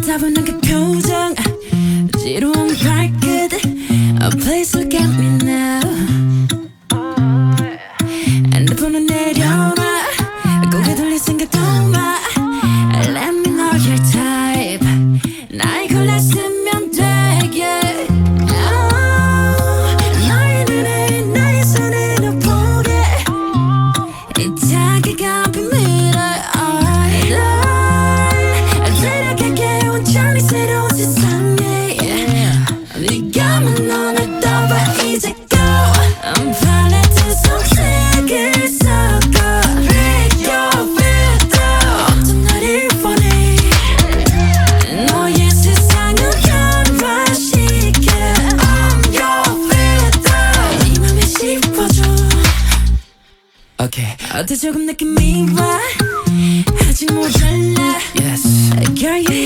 따분한 그 표정. 지루한 발끝 oh, Please look at me now. Okay. 어때 조금 느낌이 와? 아직 모자라. Yes. Girl you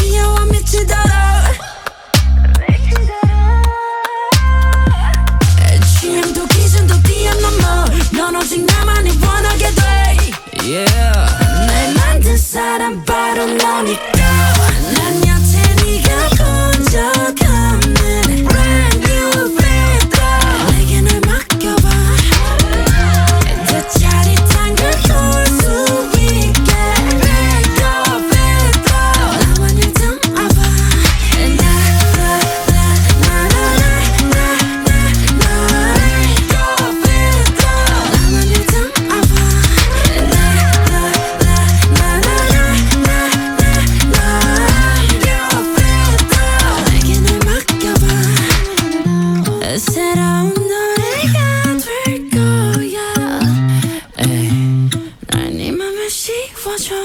Yeah 날 만든 사람 바로 너니까 새로운 노래가 될 거야. 난네 맘을 씌워줘.